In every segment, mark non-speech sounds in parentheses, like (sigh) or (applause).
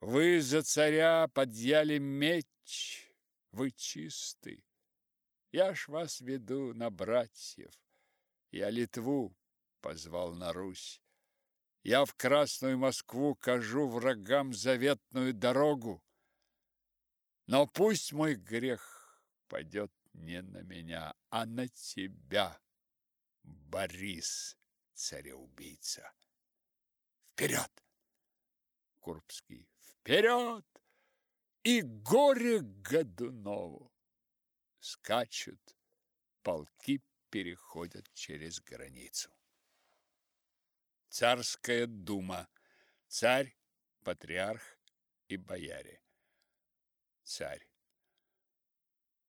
Вы за царя подъяли меч, вы чисты. Я ж вас веду на братьев. Я Литву позвал на Русь. Я в Красную Москву кажу врагам заветную дорогу. Но пусть мой грех пойдет не на меня, а на тебя, Борис, цареубийца. Вперед! Курбский. Вперед! И горе Годунову! Скачут, полки переходят через границу. Царская дума. Царь, патриарх и бояре. Царь.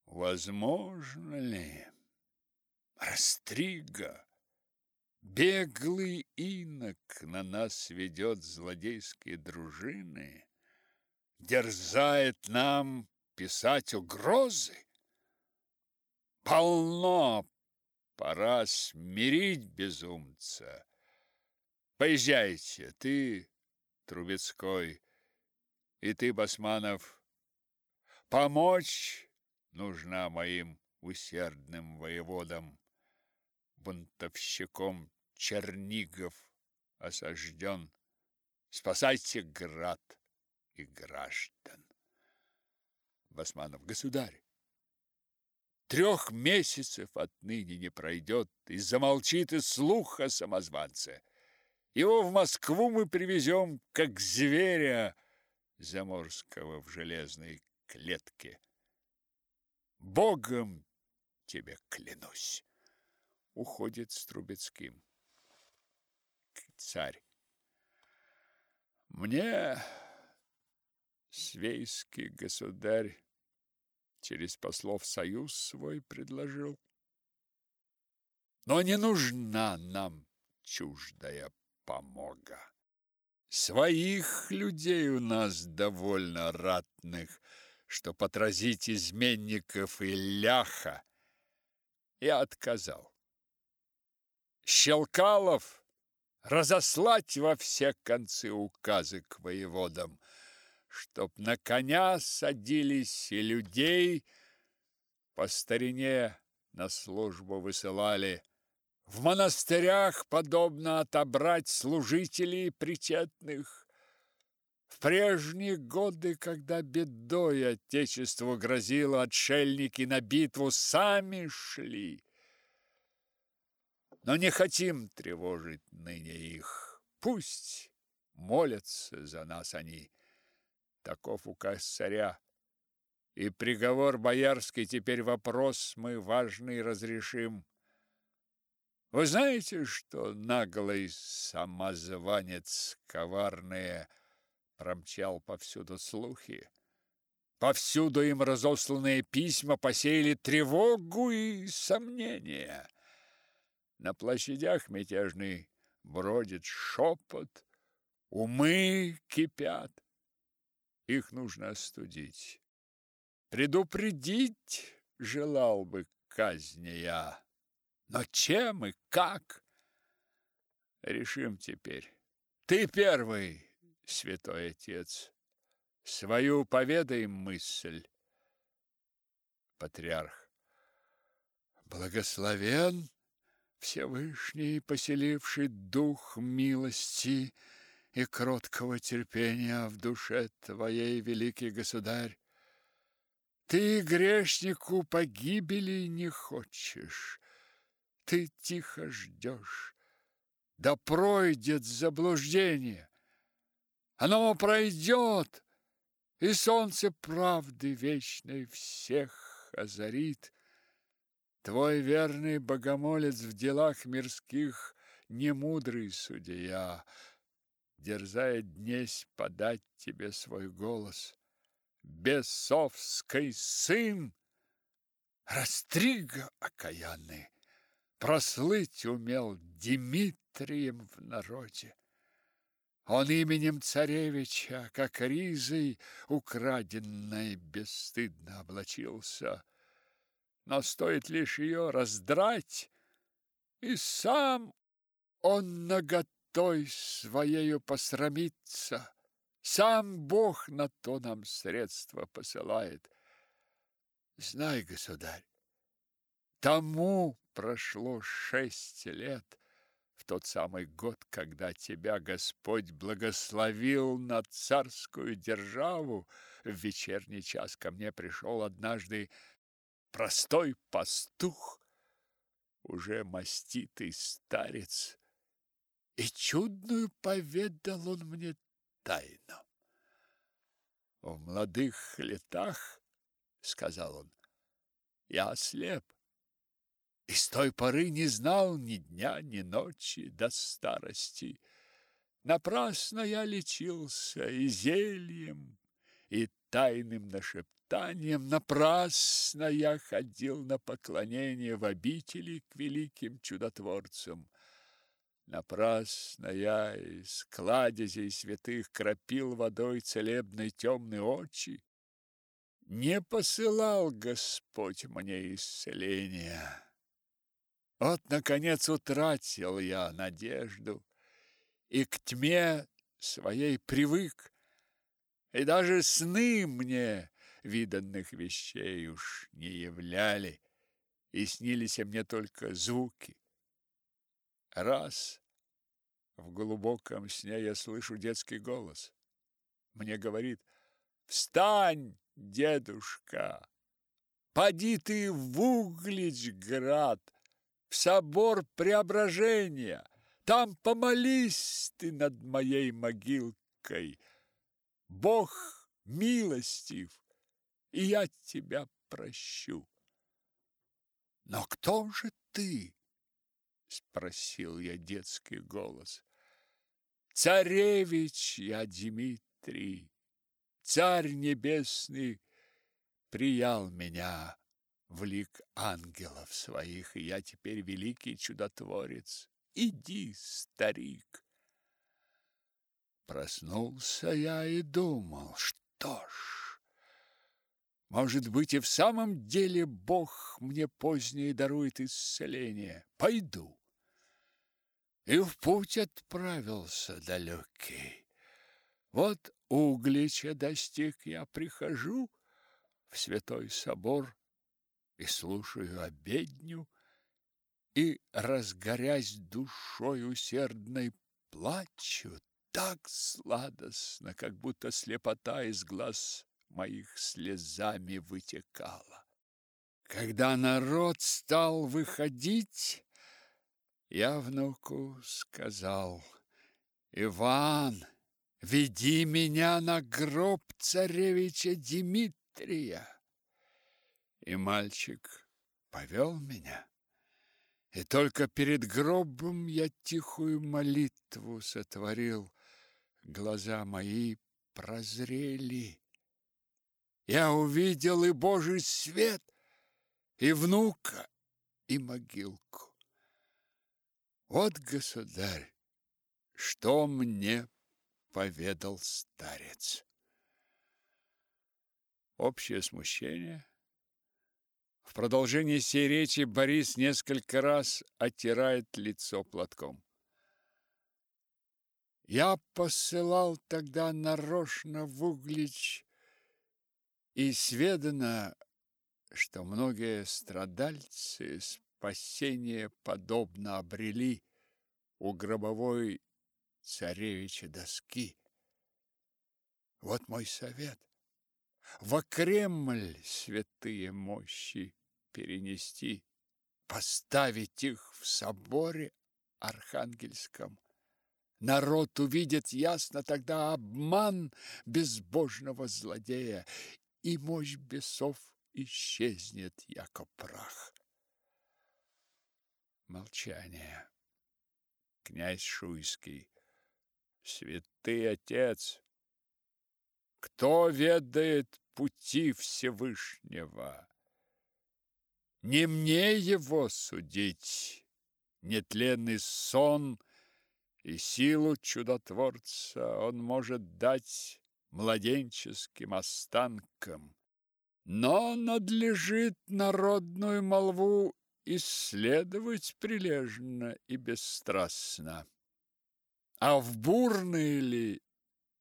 Возможно ли? Растрига, беглый инок на нас ведет злодейские дружины, дерзает нам писать угрозы. Полно, пора смирить безумца. Поезжайте, ты, Трубецкой, и ты, Басманов, помочь нужна моим усердным воеводам. Бунтовщиком Чернигов осажден. Спасайте град и граждан. Басманов, государь, трех месяцев отныне не пройдет, и замолчит и слух о самозванце. Его в Москву мы привезем, как зверя заморского в железной клетке. Богом тебе клянусь. Уходит с Трубецким. Царь. Мне свейский государь через послов союз свой предложил. Но не нужна нам чуждая помога. Своих людей у нас довольно ратных, что отразить изменников и ляха. Я отказал. Щелкалов разослать во все концы указы к воеводам, чтоб на коня садились и людей по старине на службу высылали, в монастырях подобно отобрать служителей причетных. В прежние годы, когда бедой отечеству грозило, отшельники на битву сами шли. Но не хотим тревожить ныне их. Пусть молятся за нас они. Таков указ царя. И приговор боярский теперь вопрос мы важный разрешим. Вы знаете, что наглый самозванец коварный промчал повсюду слухи? Повсюду им разосланные письма посеяли тревогу и сомнения. На площадях мятежный бродит шепот, умы кипят. Их нужно остудить. Предупредить желал бы казни я. Но чем и как? Решим теперь. Ты первый, святой отец. Свою поведай мысль. Патриарх. Благословен Всевышний, поселивший дух милости и кроткого терпения в душе твоей, великий государь. Ты грешнику погибели не хочешь, ты тихо ждешь. Да пройдет заблуждение. Оно пройдет, и солнце правды вечной всех озарит. Твой верный богомолец в делах мирских не мудрый судья, дерзает днесь подать тебе свой голос. Бесовский сын, Растрига окаянный, прослыть умел Дмитрием в народе. Он именем царевича, как ризой украденной, бесстыдно облачился. Но стоит лишь ее раздрать, и сам он наготой своею посрамится, Сам Бог на то нам средства посылает. Знай, государь, тому прошло шесть лет, в тот самый год, когда тебя Господь благословил на царскую державу, в вечерний час ко мне пришел однажды простой пастух, уже маститый старец, и чудную поведал он мне тайну. В молодых летах, сказал он, я ослеп, и с той поры не знал ни дня, ни ночи до старости. Напрасно я лечился и зельем, и тайным нашептанием, напрасно я ходил на поклонение в обители к великим чудотворцам. Напрасно я из кладезей святых кропил водой целебной темные очи. Не посылал Господь мне исцеления. Вот, наконец, утратил я надежду и к тьме своей привык, и даже сны мне виданных вещей уж не являли, и снились мне только звуки. Раз в глубоком сне я слышу детский голос. Мне говорит: "Встань, дедушка! Поди ты в Угличград, в собор Преображения. Там помолись ты над моей могилкой. Бог милостив, и я тебя прощу". Но кто же ты? Спросил я детский голос. Царевич я Дмитрий, царь небесный приял меня в лик ангелов своих, и я теперь великий чудотворец. Иди, старик. Проснулся я и думал, что ж, может быть, и в самом деле Бог мне позднее дарует исцеление. Пойду и в путь отправился далекий. Вот Углича достиг я, прихожу в святой собор и слушаю обедню, и, разгорясь душой усердной, плачу так сладостно, как будто слепота из глаз моих слезами вытекала. Когда народ стал выходить, я внуку сказал, Иван, веди меня на гроб царевича Дмитрия. И мальчик повел меня. И только перед гробом я тихую молитву сотворил. Глаза мои прозрели. Я увидел и Божий свет, и внука, и могилку. Вот, государь, что мне поведал старец. Общее смущение. В продолжении сей речи Борис несколько раз оттирает лицо платком. Я посылал тогда нарочно в Углич и сведано, что многие страдальцы спасение подобно обрели у гробовой царевича доски. Вот мой совет. Во Кремль святые мощи перенести, поставить их в соборе Архангельском. Народ увидит ясно тогда обман безбожного злодея, и мощь бесов исчезнет, яко прах. Молчание. Князь Шуйский. Святый отец, кто ведает пути Всевышнего? Не мне его судить, нетленный сон и силу чудотворца он может дать младенческим останкам. Но надлежит народную молву исследовать прилежно и бесстрастно. А в бурные ли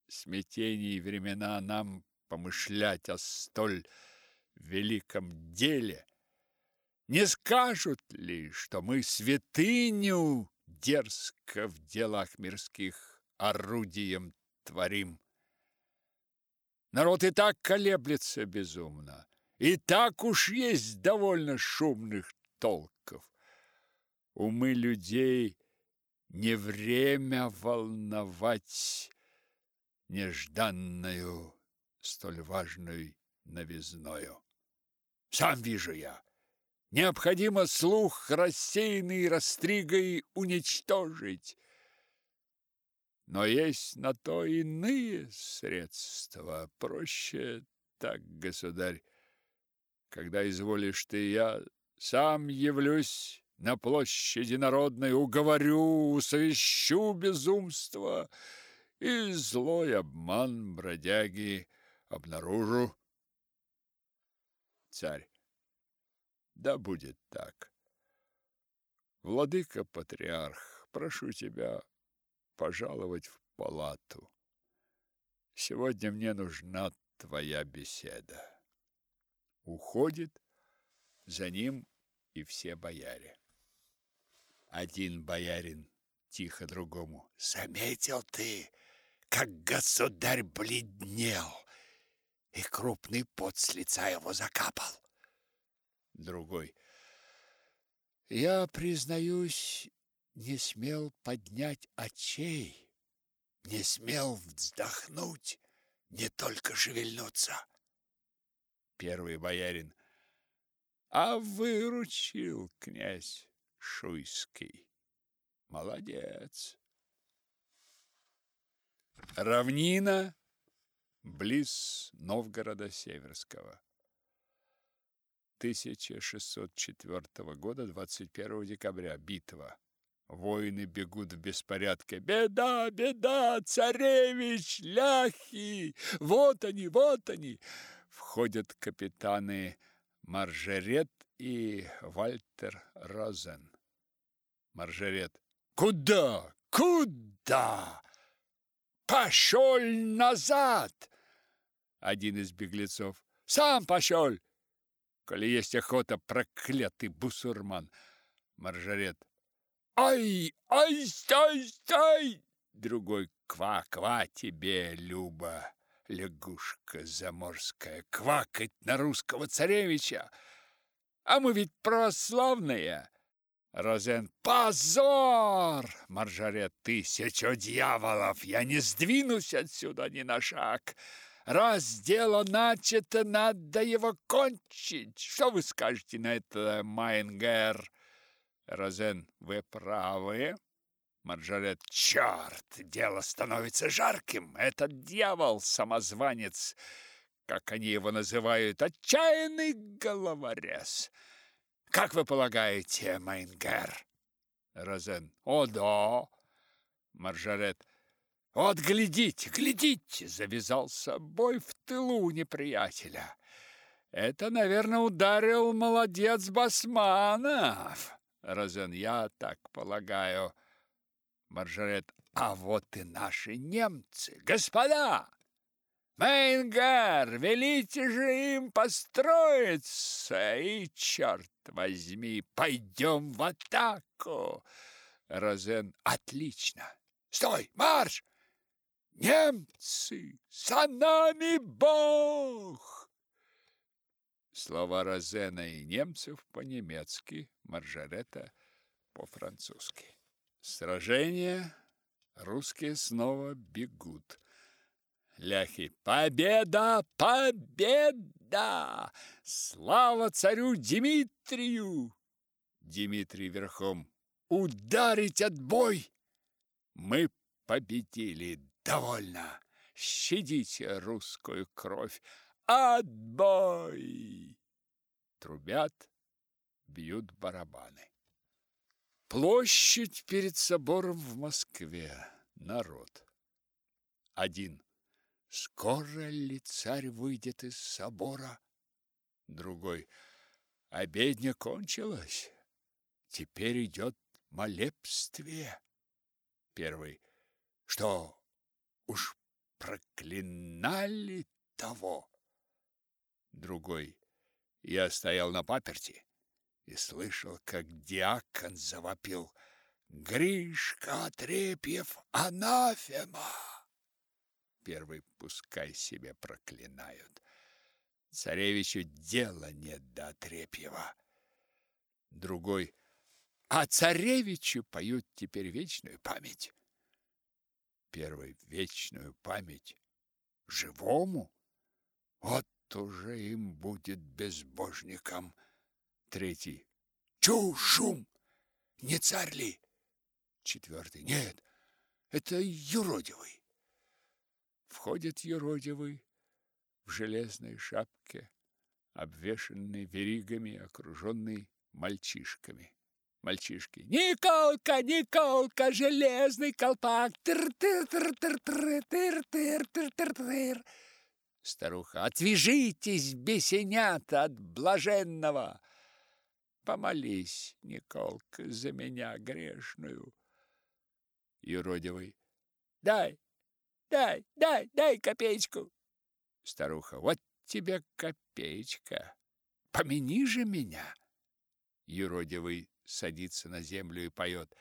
смятений времена нам помышлять о столь великом деле? Не скажут ли, что мы святыню дерзко в делах мирских орудием творим? Народ и так колеблется безумно, и так уж есть довольно шумных толков. Умы людей не время волновать нежданную, столь важную новизною. Сам вижу я, необходимо слух рассеянный растригой уничтожить. Но есть на то иные средства. Проще так, государь, когда изволишь ты, я сам явлюсь на площади народной, уговорю, усовещу безумство и злой обман бродяги обнаружу. Царь. Да будет так. Владыка-патриарх, прошу тебя пожаловать в палату. Сегодня мне нужна твоя беседа. Уходит за ним и все бояре. Один боярин тихо другому. Заметил ты, как государь бледнел, и крупный пот с лица его закапал. Другой. Я, признаюсь, не смел поднять очей, не смел вздохнуть, не только шевельнуться. Первый боярин. А выручил князь Шуйский. Молодец. Равнина близ Новгорода Северского. 1604 года, 21 декабря. Битва. Воины бегут в беспорядке. Беда, беда, царевич, ляхи! Вот они, вот они! Входят капитаны Маржерет и Вальтер Розен. Маржерет. Куда? Куда? Пошел назад! Один из беглецов. Сам пошел! коли есть охота, проклятый бусурман. Маржарет. Ай, ай, стой, стой! Другой ква-ква тебе, Люба, лягушка заморская, квакать на русского царевича. А мы ведь православные. Розен. Позор! Маржарет. Тысяча дьяволов! Я не сдвинусь отсюда ни на шаг. Раз дело начато, надо его кончить. Что вы скажете на это, Майнгер? Розен, вы правы. Маржерет, черт, дело становится жарким. Этот дьявол, самозванец, как они его называют, отчаянный головорез. Как вы полагаете, Майнгер? Розен, о да. Маржарет, вот глядите, глядите, завязался бой в тылу неприятеля. Это, наверное, ударил молодец Басманов. Розен, я так полагаю. Маржарет, а вот и наши немцы. Господа! Мейнгар, велите же им построиться, и, черт возьми, пойдем в атаку. Розен, отлично. Стой, марш! Немцы, за нами Бог! Слова Розена и немцев по-немецки, Маржарета по-французски. Сражение, русские снова бегут. Ляхи. Победа! Победа! Слава царю Дмитрию! Дмитрий верхом. Ударить отбой! Мы победили! Довольно! Щадите русскую кровь! Отбой! Трубят, бьют барабаны. Площадь перед собором в Москве. Народ. Один. Скоро ли царь выйдет из собора? Другой. Обедня кончилась. Теперь идет молебствие. Первый. Что, Уж проклинали того. Другой. Я стоял на паперти и слышал, как диакон завопил «Гришка Отрепьев, анафема!» Первый пускай себе проклинают. Царевичу дела нет до Отрепьева. Другой а царевичу поют теперь вечную память. Первый вечную память живому. Вот уже им будет безбожникам. Третий. Чу, шум! Не царь ли? Четвертый. Нет, это юродивый. Входит юродивый в железной шапке, обвешанный веригами, окруженный мальчишками. Мальчишки. Николка, Николка, железный колпак. Тыр-тыр-тыр-тыр-тыр-тыр-тыр-тыр. Старуха. Отвяжитесь, бесенята, от блаженного. Помолись, Николка, за меня грешную. Юродивый. Дай, дай, дай, дай копеечку. Старуха. Вот тебе копеечка. Помяни же меня. Юродивый садится на землю и поет.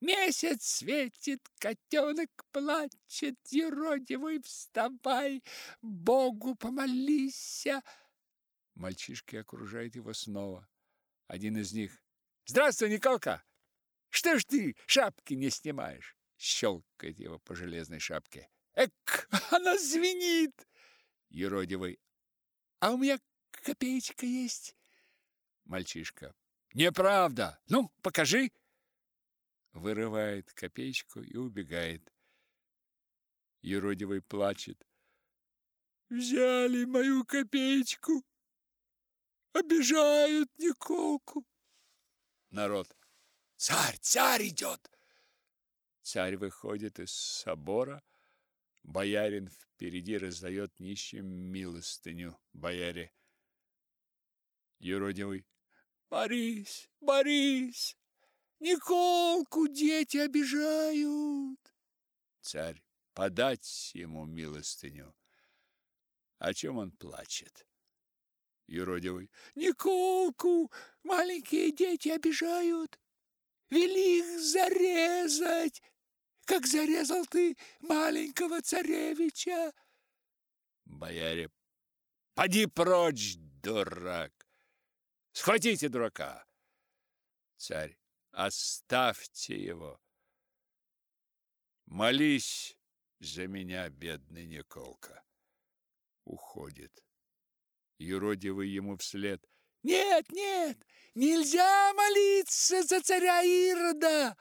Месяц светит, котенок плачет, юродивый, вставай, Богу помолися. Мальчишки окружают его снова. Один из них. Здравствуй, Николка! Что ж ты шапки не снимаешь? Щелкает его по железной шапке. Эк, (laughs) она звенит! Юродивый. А у меня копеечка есть. Мальчишка. Неправда. Ну, покажи. Вырывает копеечку и убегает. Юродивый плачет. Взяли мою копеечку. Обижают Николку. Народ. Царь, царь идет. Царь выходит из собора. Боярин впереди раздает нищим милостыню бояре. Юродивый. Борис, Борис, Николку дети обижают. Царь, подать ему милостыню. О чем он плачет? Юродивый. Николку маленькие дети обижают. Вели их зарезать, как зарезал ты маленького царевича. Бояре. Поди прочь, дурак. Схватите дурака. Царь. Оставьте его. Молись за меня, бедный Николка. Уходит. Юродивый ему вслед. Нет, нет, нельзя молиться за царя Ирода.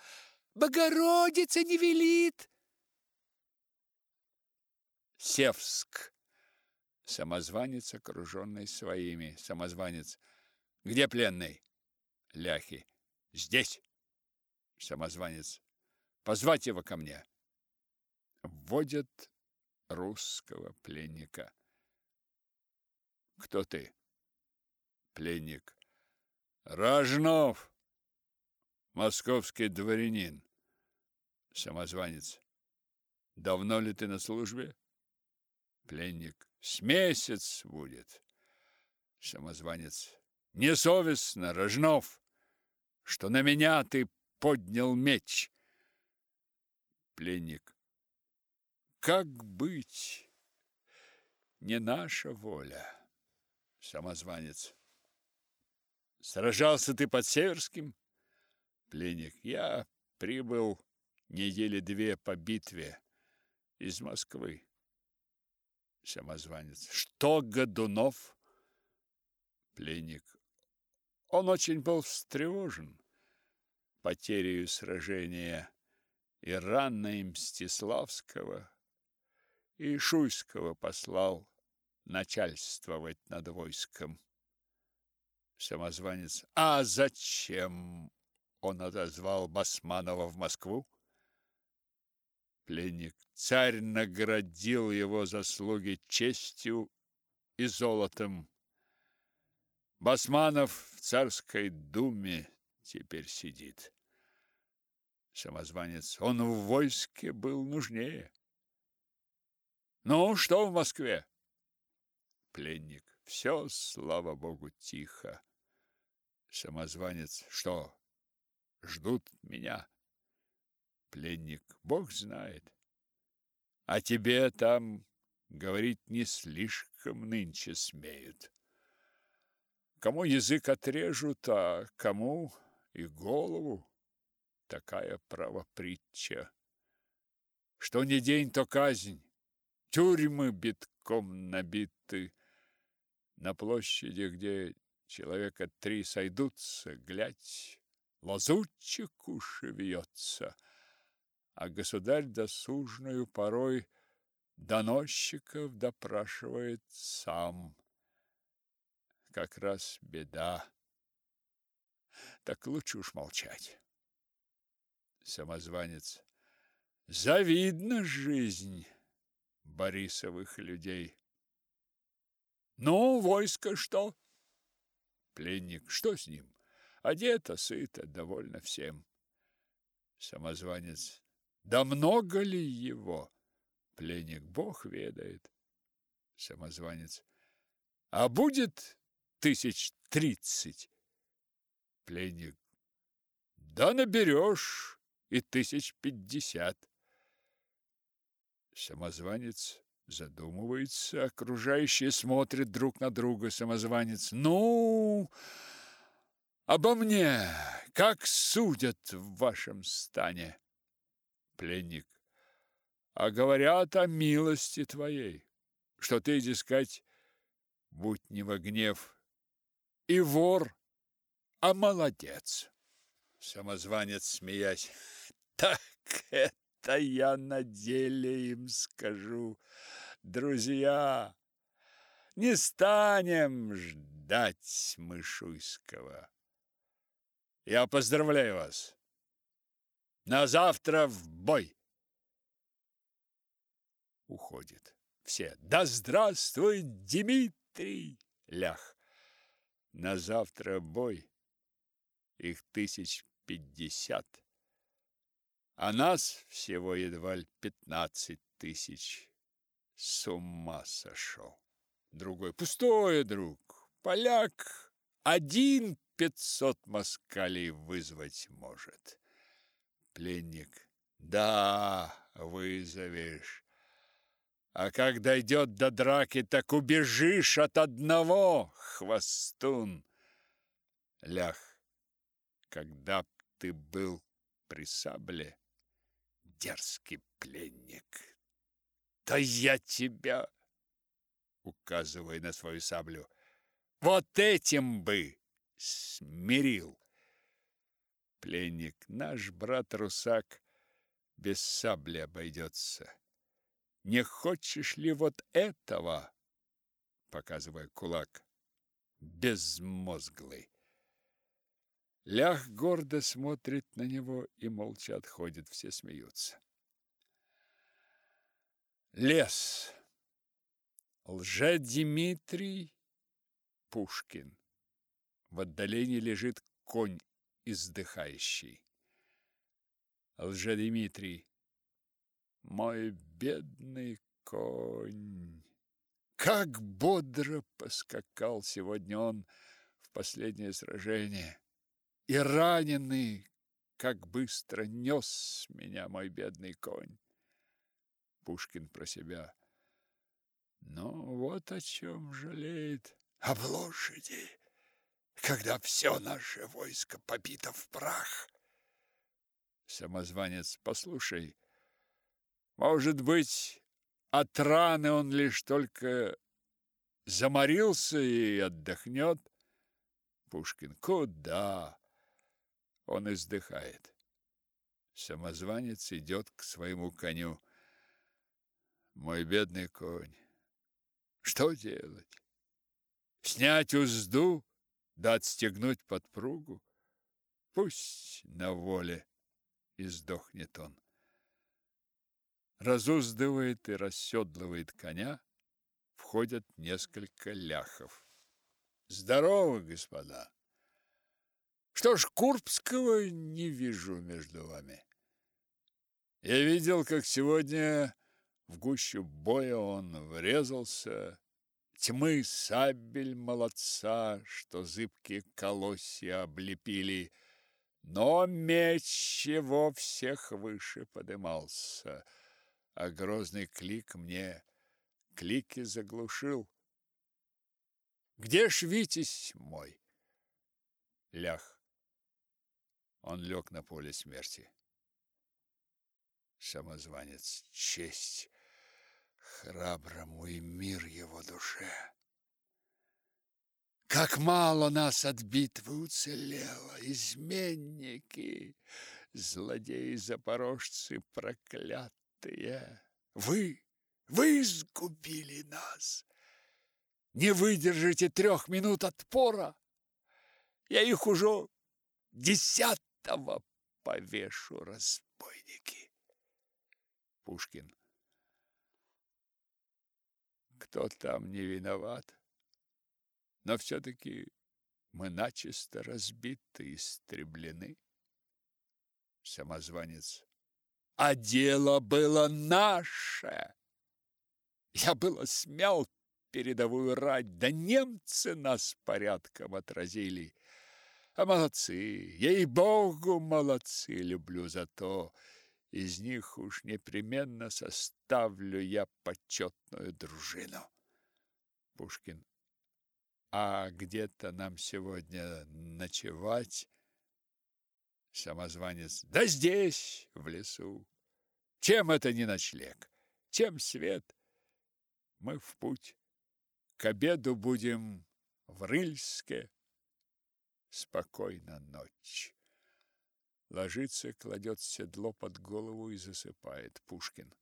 Богородица не велит. Севск. Самозванец, окруженный своими. Самозванец. Где пленный? Ляхи. Здесь. Самозванец. Позвать его ко мне. Вводят русского пленника. Кто ты? Пленник. Рожнов. Московский дворянин. Самозванец. Давно ли ты на службе? Пленник. С месяц будет. Самозванец. Несовестно, Рожнов, что на меня ты поднял меч. Пленник. Как быть? Не наша воля. Самозванец. Сражался ты под Северским? Пленник. Я прибыл недели две по битве из Москвы. Самозванец. Что Годунов? Пленник. Он очень был встревожен потерей сражения и рано Мстиславского, и Шуйского послал начальствовать над войском. Самозванец. А зачем он отозвал Басманова в Москву? Пленник. Царь наградил его заслуги честью и золотом. Басманов в царской думе теперь сидит. Самозванец, он в войске был нужнее. Ну, что в Москве? Пленник. Все, слава богу, тихо. Самозванец. Что? Ждут меня. Пленник. Бог знает. А тебе там говорить не слишком нынче смеют. Кому язык отрежут, а кому и голову. Такая правопритча. Что не день, то казнь. Тюрьмы битком набиты. На площади, где человека три сойдутся, глядь, лазутчик уж вьется, а государь досужную порой доносчиков допрашивает сам. Как раз беда. Так лучше уж молчать. Самозванец. Завидна жизнь Борисовых людей. Ну, войско что? Пленник. Что с ним? Одето, сыто, довольно всем. Самозванец. Да много ли его? Пленник. Бог ведает. Самозванец. А будет тысяч тридцать? Пленник. Да наберешь и тысяч пятьдесят. Самозванец задумывается, окружающие смотрят друг на друга. Самозванец. Ну, обо мне как судят в вашем стане? Пленник. А говорят о милости твоей, что ты, дескать, будь не во гнев, и вор, а молодец. Самозванец, смеясь. Так это я на деле им скажу. Друзья, не станем ждать Мышуйского. Я поздравляю вас. На завтра в бой. Уходит. Все. Да здравствует Дмитрий! Лях. На завтра бой. Их тысяч пятьдесят а нас всего едва ли пятнадцать тысяч. С ума сошел. Другой. Пустое, друг. Поляк один пятьсот москалей вызвать может. Пленник. Да, вызовешь. А как дойдет до драки, так убежишь от одного, хвостун. Лях, когда б ты был при сабле, дерзкий пленник. Да я тебя, указывая на свою саблю, вот этим бы смирил. Пленник, наш брат-русак без сабли обойдется. Не хочешь ли вот этого, показывая кулак, безмозглый? Лях гордо смотрит на него и молча отходит, все смеются. Лес. Лже-Дмитрий Пушкин. В отдалении лежит конь издыхающий. Лже-Дмитрий. Мой бедный конь. Как бодро поскакал сегодня он в последнее сражение и раненый, как быстро нес меня мой бедный конь. Пушкин про себя. Но вот о чем жалеет. Об лошади, когда все наше войско побито в прах. Самозванец, послушай, может быть, от раны он лишь только заморился и отдохнет? Пушкин, куда? Он издыхает. Самозванец идет к своему коню. Мой бедный конь, что делать? Снять узду, да отстегнуть подпругу? Пусть на воле и сдохнет он. Разуздывает и расседлывает коня. Входят несколько ляхов. Здорово, господа! Что ж, Курбского не вижу между вами. Я видел, как сегодня В гущу боя он врезался, Тьмы сабель молодца, Что зыбкие колосья облепили, Но меч его всех выше подымался, А грозный клик мне клики заглушил. Где ж Витязь мой? Лях. Он лег на поле смерти. Самозванец, честь храброму и мир его душе. Как мало нас от битвы уцелело, изменники, злодеи-запорожцы проклятые. Вы, вы сгубили нас. Не выдержите трех минут отпора. Я их уже десятого повешу, разбойники. Пушкин. Кто там не виноват? Но все-таки мы начисто разбиты и истреблены. Самозванец. А дело было наше. Я было смял передовую рать, да немцы нас порядком отразили. А молодцы, ей-богу, молодцы, люблю за то. Из них уж непременно составлю я почетную дружину. Пушкин. А где-то нам сегодня ночевать? Самозванец. Да здесь, в лесу. Чем это не ночлег? Чем свет? Мы в путь. К обеду будем в Рыльске. Спокойно ночь. Ложится, кладет седло под голову и засыпает. Пушкин.